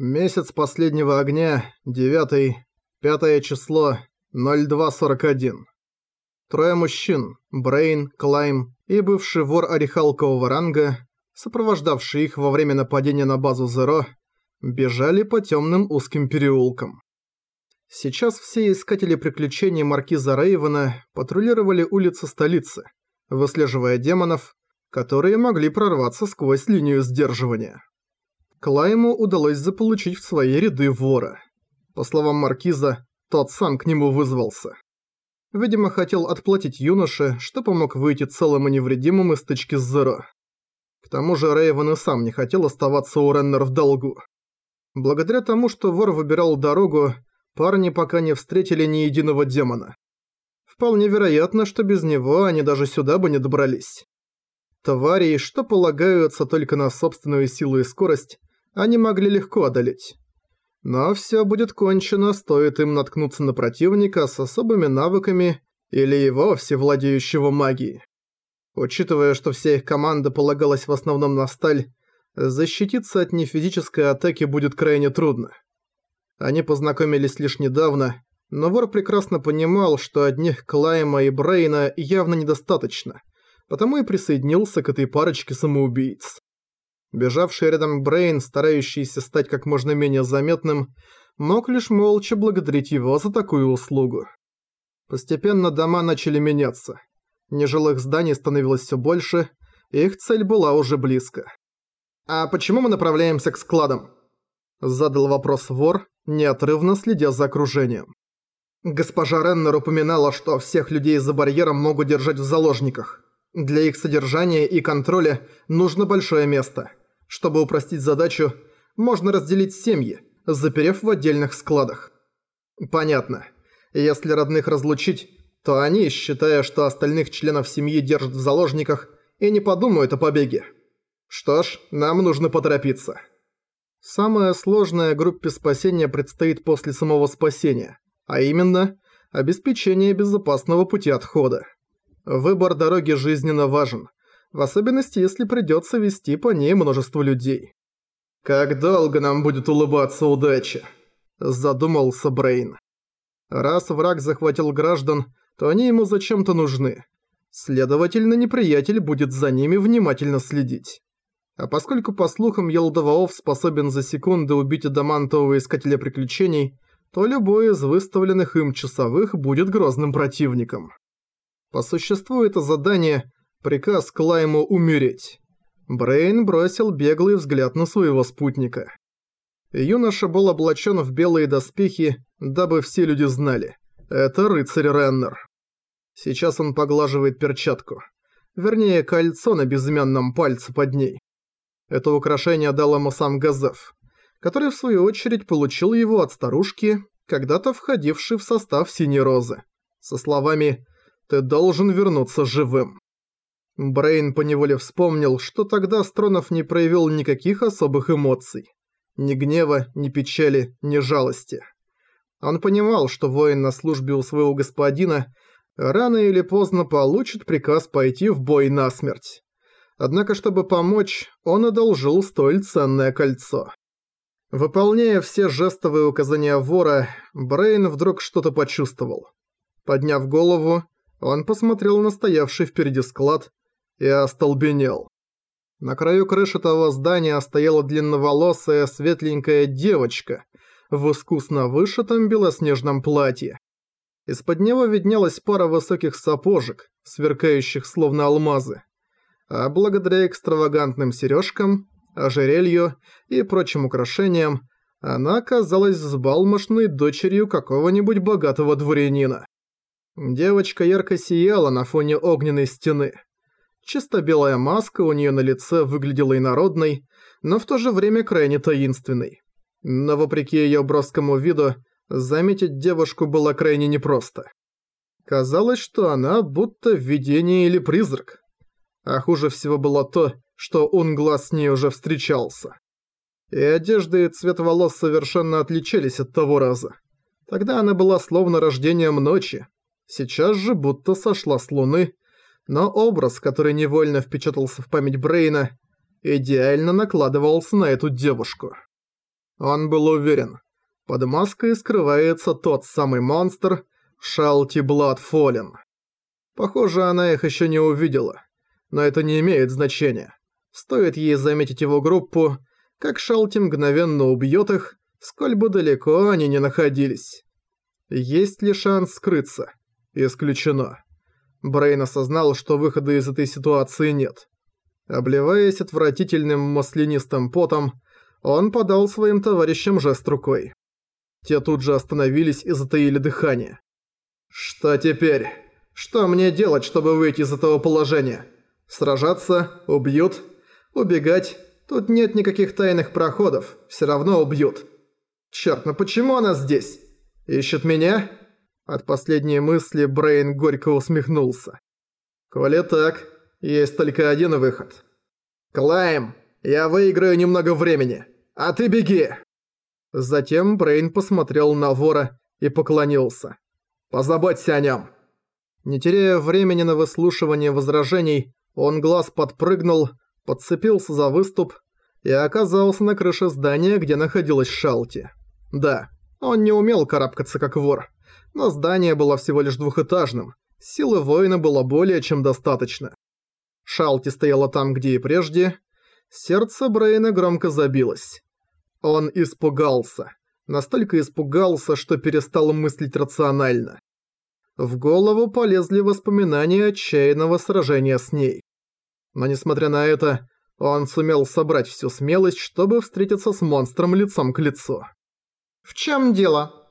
Месяц последнего огня, 9 пятое число, 0241. Трое мужчин, Брейн, Клайм и бывший вор орехалкового ранга, сопровождавшие их во время нападения на базу Зеро, бежали по темным узким переулкам. Сейчас все искатели приключений маркиза Рейвена патрулировали улицы столицы, выслеживая демонов, которые могли прорваться сквозь линию сдерживания. Клайму удалось заполучить в свои ряды вора. По словам Маркиза, тот сам к нему вызвался. Видимо, хотел отплатить юноше, что помог выйти целым и невредимым из стычки с Зеро. К тому же Рейвен и сам не хотел оставаться у Реннер в долгу. Благодаря тому, что вор выбирал дорогу, парни пока не встретили ни единого демона. Вполне вероятно, что без него они даже сюда бы не добрались. Твари, что полагаются только на собственную силу и скорость, они могли легко одолеть. Но все будет кончено, стоит им наткнуться на противника с особыми навыками или и вовсе владеющего магией. Учитывая, что вся их команда полагалась в основном на сталь, защититься от нефизической атаки будет крайне трудно. Они познакомились лишь недавно, но вор прекрасно понимал, что одних Клайма и Брейна явно недостаточно, потому и присоединился к этой парочке самоубийц. Бежавший рядом Брейн, старающийся стать как можно менее заметным, мог лишь молча благодарить его за такую услугу. Постепенно дома начали меняться. Нежилых зданий становилось все больше, и их цель была уже близко. «А почему мы направляемся к складам?» Задал вопрос вор, неотрывно следя за окружением. Госпожа Реннер упоминала, что всех людей за барьером могут держать в заложниках. Для их содержания и контроля нужно большое место. Чтобы упростить задачу, можно разделить семьи, заперев в отдельных складах. Понятно. Если родных разлучить, то они, считая, что остальных членов семьи держат в заложниках, и не подумают о побеге. Что ж, нам нужно поторопиться. Самое сложное группе спасения предстоит после самого спасения, а именно обеспечение безопасного пути отхода. Выбор дороги жизненно важен, в особенности если придется вести по ней множество людей. «Как долго нам будет улыбаться удача?» – задумался Брейн. Раз враг захватил граждан, то они ему зачем-то нужны. Следовательно, неприятель будет за ними внимательно следить. А поскольку, по слухам, Елдоваов способен за секунды убить адамантового искателя приключений, то любой из выставленных им часовых будет грозным противником. По существу это задание – приказ Клайму умереть. Брейн бросил беглый взгляд на своего спутника. Юноша был облачен в белые доспехи, дабы все люди знали. Это рыцарь Реннер. Сейчас он поглаживает перчатку. Вернее, кольцо на безымянном пальце под ней. Это украшение дал ему сам Газеф, который в свою очередь получил его от старушки, когда-то входившей в состав Синей Розы, со словами ты должен вернуться живым». Брейн поневоле вспомнил, что тогда Стронов не проявил никаких особых эмоций. Ни гнева, ни печали, ни жалости. Он понимал, что воин на службе у своего господина рано или поздно получит приказ пойти в бой насмерть. Однако, чтобы помочь, он одолжил столь ценное кольцо. Выполняя все жестовые указания вора, Брейн вдруг что-то почувствовал. Подняв голову, он посмотрел на стоявший впереди склад и остолбенел. На краю крыши того здания стояла длинноволосая светленькая девочка в искусно вышитом белоснежном платье. Из-под него виднелась пара высоких сапожек, сверкающих словно алмазы. А благодаря экстравагантным сережкам, ожерелью и прочим украшениям, она казалась взбалмошной дочерью какого-нибудь богатого дворянина. Девочка ярко сияла на фоне огненной стены. Чисто белая маска у нее на лице выглядела инородной, но в то же время крайне таинственной. Но вопреки ее броскому виду, заметить девушку было крайне непросто. Казалось, что она будто видение или призрак. А хуже всего было то, что он глаз с ней уже встречался. И одежда и цвет волос совершенно отличались от того раза. Тогда она была словно рождением ночи, сейчас же будто сошла с луны, но образ, который невольно впечатался в память Брейна, идеально накладывался на эту девушку. Он был уверен. Под маской скрывается тот самый монстр Шалти Бладфолен. Похоже, она их еще не увидела. Но это не имеет значения. Стоит ей заметить его группу, как Шалти мгновенно убьет их, сколь бы далеко они ни находились. Есть ли шанс скрыться? Исключено. Брейн осознал, что выхода из этой ситуации нет. Обливаясь отвратительным маслянистым потом, он подал своим товарищам жест рукой. Те тут же остановились и затаили дыхание. «Что теперь? Что мне делать, чтобы выйти из этого положения? Сражаться? Убьют? Убегать? Тут нет никаких тайных проходов, все равно убьют. Черт, ну почему она здесь? Ищет меня?» От последней мысли Брейн горько усмехнулся. «Коли так, есть только один выход. Клайм, я выиграю немного времени, а ты беги!» Затем Брейн посмотрел на вора и поклонился. «Позаботься о нем!» Не теряя времени на выслушивание возражений, он глаз подпрыгнул, подцепился за выступ и оказался на крыше здания, где находилась Шалти. Да, он не умел карабкаться как вор, но здание было всего лишь двухэтажным, силы воина было более чем достаточно. Шалти стояла там, где и прежде, сердце Брейна громко забилось. Он испугался. Настолько испугался, что перестал мыслить рационально. В голову полезли воспоминания отчаянного сражения с ней. Но несмотря на это, он сумел собрать всю смелость, чтобы встретиться с монстром лицом к лицу. «В чем дело?»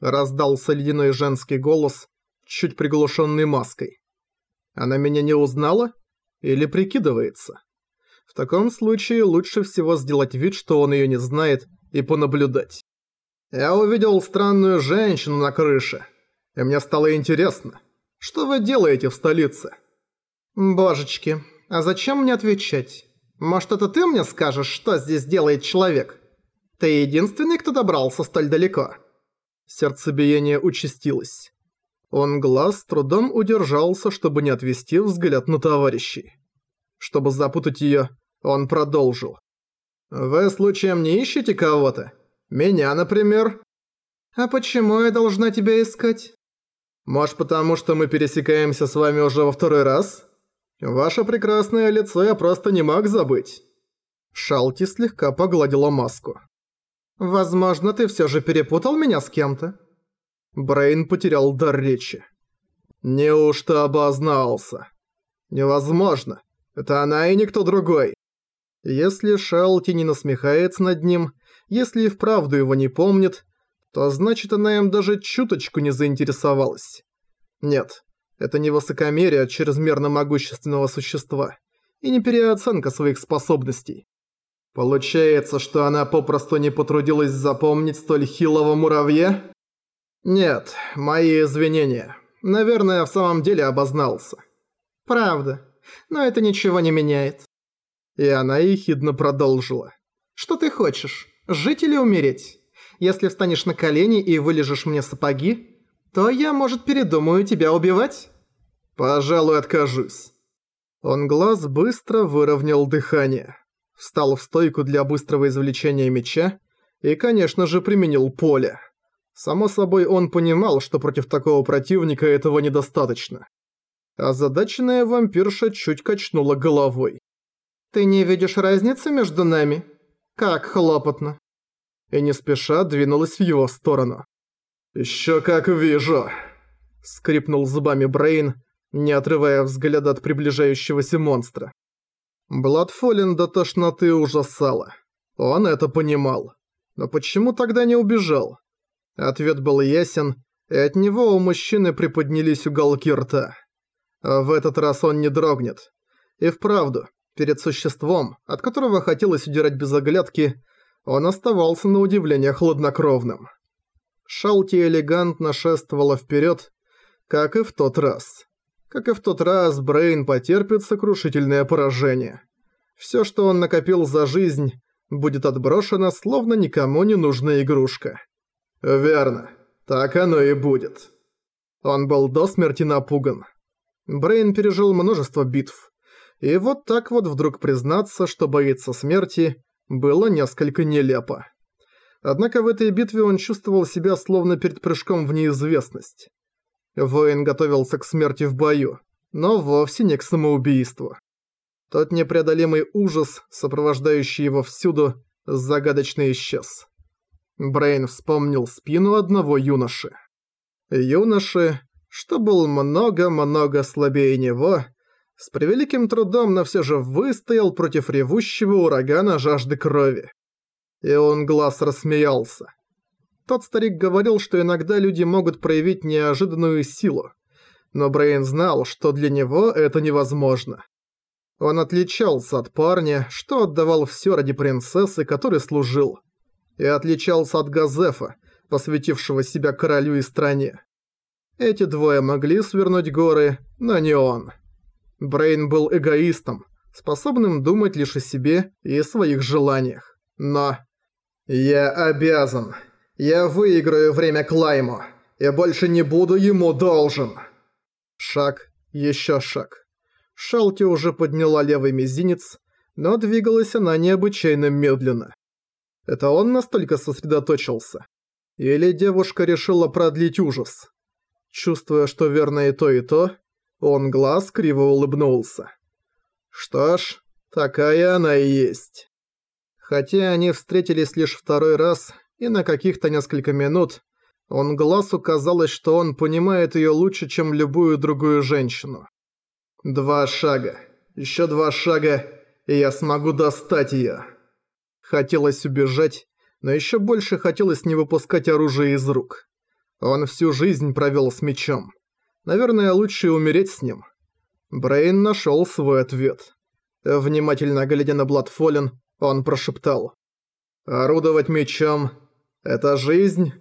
Раздался ледяной женский голос, чуть приглушенный маской. Она меня не узнала? Или прикидывается? В таком случае лучше всего сделать вид, что он ее не знает, и понаблюдать. Я увидел странную женщину на крыше, и мне стало интересно, что вы делаете в столице? Божечки, а зачем мне отвечать? Может, это ты мне скажешь, что здесь делает человек? Ты единственный, кто добрался столь далеко?» Сердцебиение участилось. Он глаз трудом удержался, чтобы не отвести взгляд на товарищей. Чтобы запутать её, он продолжил. «Вы случаем не ищете кого-то? Меня, например?» «А почему я должна тебя искать?» «Может, потому что мы пересекаемся с вами уже во второй раз? Ваше прекрасное лицо я просто не мог забыть». Шалти слегка погладила маску. «Возможно, ты всё же перепутал меня с кем-то?» Брейн потерял дар речи. «Неужто обознался? Невозможно. Это она и никто другой». Если Шалти не насмехается над ним, если и вправду его не помнит, то значит она им даже чуточку не заинтересовалась. Нет, это не высокомерие чрезмерно могущественного существа и не переоценка своих способностей. Получается, что она попросту не потрудилась запомнить столь хилого муравья? Нет, мои извинения. Наверное, в самом деле обознался. Правда. Но это ничего не меняет. И она ехидно продолжила. Что ты хочешь? Жить или умереть? Если встанешь на колени и вылежешь мне сапоги, то я, может, передумаю тебя убивать? Пожалуй, откажусь. Он глаз быстро выровнял дыхание встал в стойку для быстрого извлечения меча и, конечно же, применил поле. Само собой, он понимал, что против такого противника этого недостаточно. Озадаченная вампирша чуть качнула головой. «Ты не видишь разницы между нами? Как хлопотно!» И не спеша двинулась в его сторону. «Ещё как вижу!» Скрипнул зубами Брейн, не отрывая взгляда от приближающегося монстра. Бладфолин до тошноты ужасало. Он это понимал. Но почему тогда не убежал? Ответ был ясен, и от него у мужчины приподнялись уголки рта. А в этот раз он не дрогнет. И вправду, перед существом, от которого хотелось удирать без оглядки, он оставался на удивление хладнокровным. Шалти элегантно шествовала вперед, как и в тот раз. Как и в тот раз, Брейн потерпит сокрушительное поражение. Все, что он накопил за жизнь, будет отброшено, словно никому не нужная игрушка. Верно, так оно и будет. Он был до смерти напуган. Брейн пережил множество битв. И вот так вот вдруг признаться, что боится смерти, было несколько нелепо. Однако в этой битве он чувствовал себя словно перед прыжком в неизвестность. Воин готовился к смерти в бою, но вовсе не к самоубийству. Тот непреодолимый ужас, сопровождающий его всюду, загадочно исчез. Брейн вспомнил спину одного юноши. Юноши, что был много-много слабее него, с превеликим трудом, но все же выстоял против ревущего урагана жажды крови. И он глаз рассмеялся. Тот старик говорил, что иногда люди могут проявить неожиданную силу, но Брейн знал, что для него это невозможно. Он отличался от парня, что отдавал все ради принцессы, который служил, и отличался от Газефа, посвятившего себя королю и стране. Эти двое могли свернуть горы, но не он. Брейн был эгоистом, способным думать лишь о себе и своих желаниях. Но... «Я обязан. Я выиграю время Клайму. Я больше не буду ему должен». Шаг, еще шаг. Шалти уже подняла левый мизинец, но двигалась она необычайно медленно. Это он настолько сосредоточился? Или девушка решила продлить ужас? Чувствуя, что верно и то, и то, он глаз криво улыбнулся. Что ж, такая она и есть. Хотя они встретились лишь второй раз, и на каких-то несколько минут, он глазу казалось, что он понимает её лучше, чем любую другую женщину. Два шага. Ещё два шага, и я смогу достать её. Хотелось убежать, но ещё больше хотелось не выпускать оружие из рук. Он всю жизнь провёл с мечом. Наверное, лучше умереть с ним. Брейн нашел свой ответ. Внимательно глядя на Бладфолен, он прошептал. «Орудовать мечом – это жизнь?»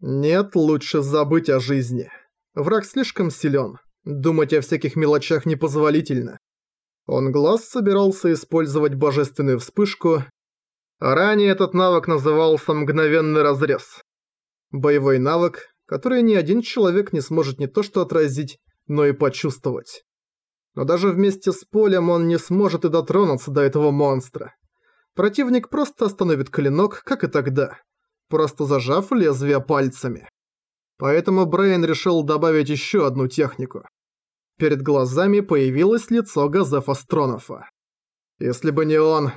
«Нет, лучше забыть о жизни. Враг слишком силен. Думать о всяких мелочах непозволительно». Он глаз собирался использовать божественную вспышку. Ранее этот навык назывался «Мгновенный разрез». Боевой навык, которые ни один человек не сможет не то что отразить, но и почувствовать. Но даже вместе с полем он не сможет и дотронуться до этого монстра. Противник просто остановит клинок, как и тогда, просто зажав лезвие пальцами. Поэтому Брейн решил добавить еще одну технику. Перед глазами появилось лицо Газефа Стронофа. «Если бы не он,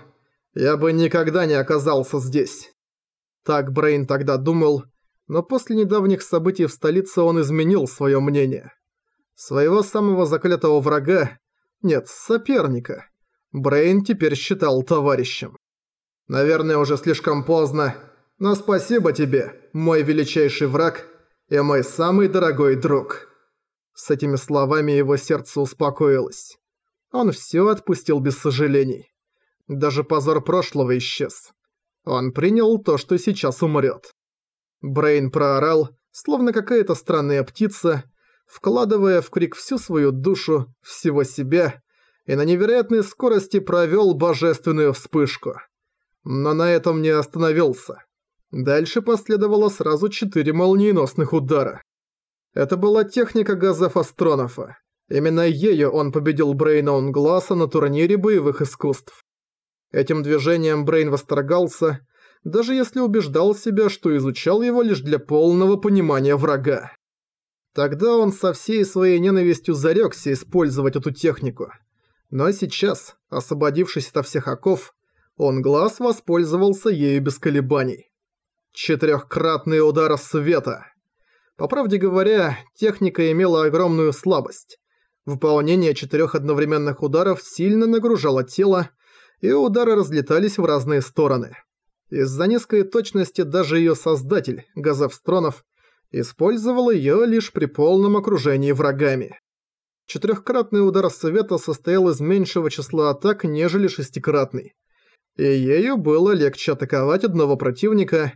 я бы никогда не оказался здесь». Так Брейн тогда думал, но после недавних событий в столице он изменил свое мнение. Своего самого заклятого врага, нет, соперника, Брейн теперь считал товарищем. Наверное, уже слишком поздно, но спасибо тебе, мой величайший враг и мой самый дорогой друг. С этими словами его сердце успокоилось. Он все отпустил без сожалений. Даже позор прошлого исчез. Он принял то, что сейчас умрет. Брейн проорал, словно какая-то странная птица, вкладывая в крик всю свою душу, всего себя, и на невероятной скорости провёл божественную вспышку. Но на этом не остановился. Дальше последовало сразу четыре молниеносных удара. Это была техника Газефа Стронофа. Именно ею он победил Брейна Унгласа на турнире боевых искусств. Этим движением Брейн восторгался, даже если убеждал себя, что изучал его лишь для полного понимания врага. Тогда он со всей своей ненавистью зарекся использовать эту технику. Но сейчас, освободившись от всех оков, он глаз воспользовался ею без колебаний. Четырехкратный удар света. По правде говоря, техника имела огромную слабость. Выполнение четырех одновременных ударов сильно нагружало тело, и удары разлетались в разные стороны. Из-за низкой точности даже ее создатель, Газов Стронов, использовал ее лишь при полном окружении врагами. Четырехкратный удар света состоял из меньшего числа атак, нежели шестикратный. И ею было легче атаковать одного противника,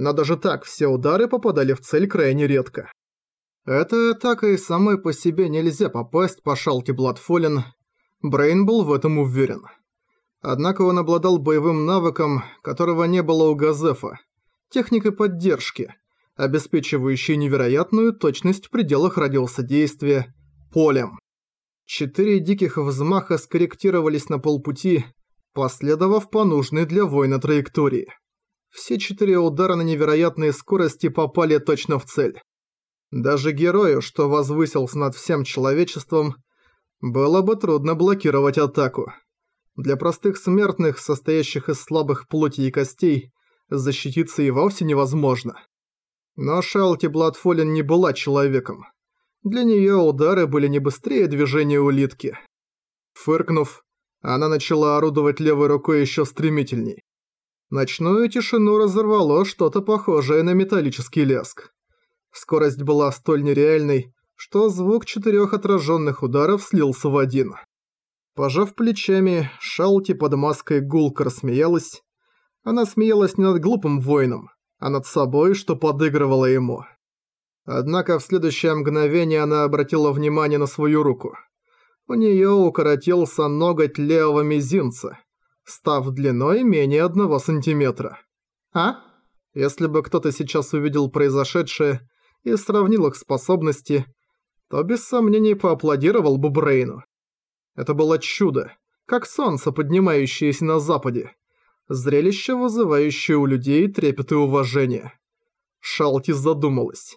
но даже так все удары попадали в цель крайне редко. Этой атакой самой по себе нельзя попасть по шалке Бладфолен, Брейн был в этом уверен. Однако он обладал боевым навыком, которого не было у Газефа, техникой поддержки, обеспечивающей невероятную точность в пределах радиуса действия, полем. Четыре диких взмаха скорректировались на полпути, последовав по нужной для воина траектории. Все четыре удара на невероятной скорости попали точно в цель. Даже герою, что возвысился над всем человечеством, было бы трудно блокировать атаку. Для простых смертных, состоящих из слабых плоти и костей, защититься и вовсе невозможно. Но Шалти Бладфолин не была человеком. Для неё удары были не быстрее движения улитки. Фыркнув, она начала орудовать левой рукой ещё стремительней. Ночную тишину разорвало что-то похожее на металлический лязг. Скорость была столь нереальной, что звук четырёх отражённых ударов слился в один. Пожав плечами, Шалти под маской гулко рассмеялась. Она смеялась не над глупым воином, а над собой, что подыгрывала ему. Однако в следующее мгновение она обратила внимание на свою руку. У неё укоротился ноготь левого мизинца, став длиной менее одного сантиметра. А? Если бы кто-то сейчас увидел произошедшее и сравнил их способности, то без сомнений поаплодировал бы Брейну. Это было чудо, как солнце, поднимающееся на западе. Зрелище, вызывающее у людей трепет и уважение. Шалти задумалась.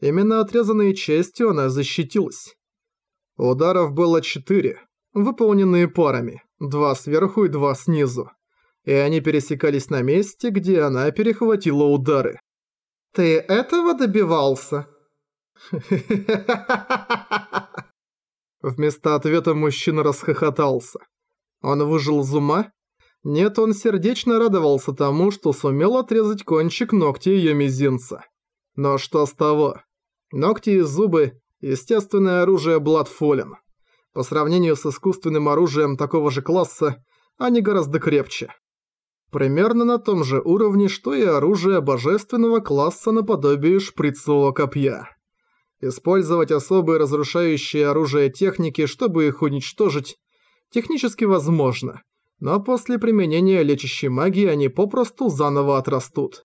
Именно отрезанной частью она защитилась. Ударов было четыре, выполненные парами, два сверху и два снизу. И они пересекались на месте, где она перехватила удары. «Ты этого добивался?» Вместо ответа мужчина расхохотался. Он выжил из ума? Нет, он сердечно радовался тому, что сумел отрезать кончик ногтя её мизинца. Но что с того? Ногти и зубы – естественное оружие Бладфолен. По сравнению с искусственным оружием такого же класса, они гораздо крепче. Примерно на том же уровне, что и оружие божественного класса наподобие шприцового копья. Использовать особые разрушающие оружие техники, чтобы их уничтожить, технически возможно, но после применения лечащей магии они попросту заново отрастут.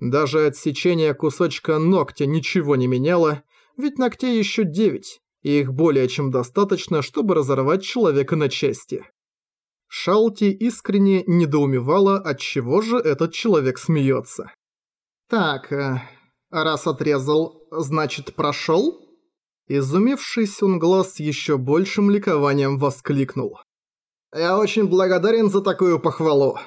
Даже отсечение кусочка ногтя ничего не меняло, ведь ногтей еще девять, и их более чем достаточно, чтобы разорвать человека на части. Шалти искренне недоумевала, от чего же этот человек смеется. «Так, э, раз отрезал, значит прошел?» Изумившись, он глаз еще большим ликованием воскликнул. «Я очень благодарен за такую похвалу.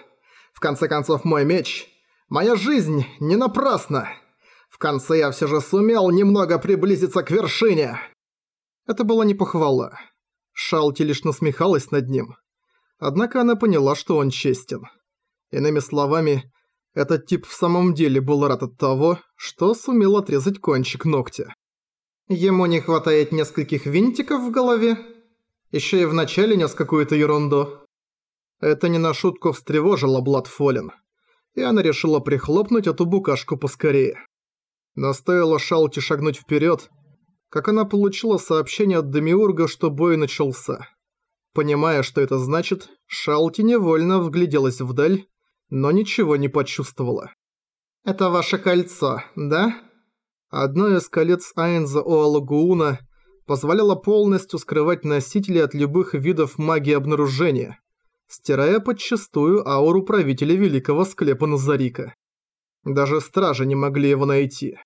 В конце концов, мой меч Моя жизнь не напрасна. В конце я все же сумел немного приблизиться к вершине. Это была не похвала. Шалти лишь насмехалась над ним. Однако она поняла, что он честен. Иными словами, этот тип в самом деле был рад от того, что сумел отрезать кончик ногтя. Ему не хватает нескольких винтиков в голове? Еще и вначале нес какую-то ерунду. Это не на шутку встревожило Бладфолен и она решила прихлопнуть эту букашку поскорее. Но стоило Шалти шагнуть вперед, как она получила сообщение от Демиурга, что бой начался. Понимая, что это значит, Шалти невольно вгляделась вдаль, но ничего не почувствовала. «Это ваше кольцо, да?» Одно из колец Айнза Оалагууна позволяло полностью скрывать носителей от любых видов магии обнаружения, стирая подчистую ауру правителя великого склепа Назарика. Даже стражи не могли его найти.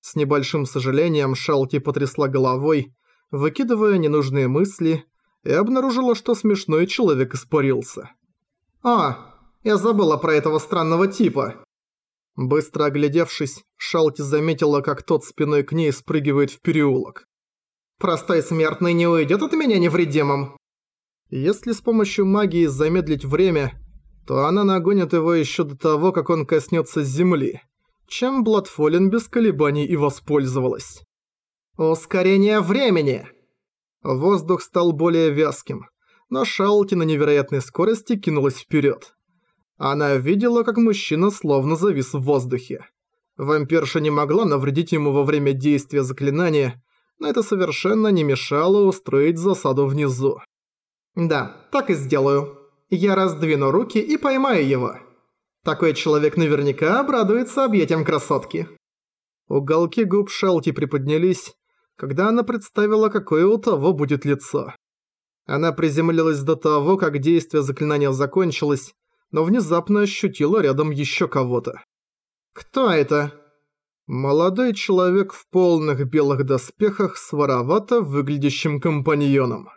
С небольшим сожалением Шалти потрясла головой, выкидывая ненужные мысли, и обнаружила, что смешной человек испарился. «А, я забыла про этого странного типа!» Быстро оглядевшись, Шалти заметила, как тот спиной к ней спрыгивает в переулок. «Простой смертный не уйдет от меня невредимым!» Если с помощью магии замедлить время, то она нагонит его еще до того, как он коснется земли, чем Бладфолин без колебаний и воспользовалась. «Ускорение времени!» Воздух стал более вязким, но Шалти на невероятной скорости кинулась вперед. Она видела, как мужчина словно завис в воздухе. Вампирша не могла навредить ему во время действия заклинания, но это совершенно не мешало устроить засаду внизу. Да, так и сделаю. Я раздвину руки и поймаю его. Такой человек наверняка обрадуется объятиям красотки. Уголки губ Шелти приподнялись, когда она представила, какое у того будет лицо. Она приземлилась до того, как действие заклинания закончилось, но внезапно ощутила рядом еще кого-то. «Кто это?» Молодой человек в полных белых доспехах с воровато выглядящим компаньоном.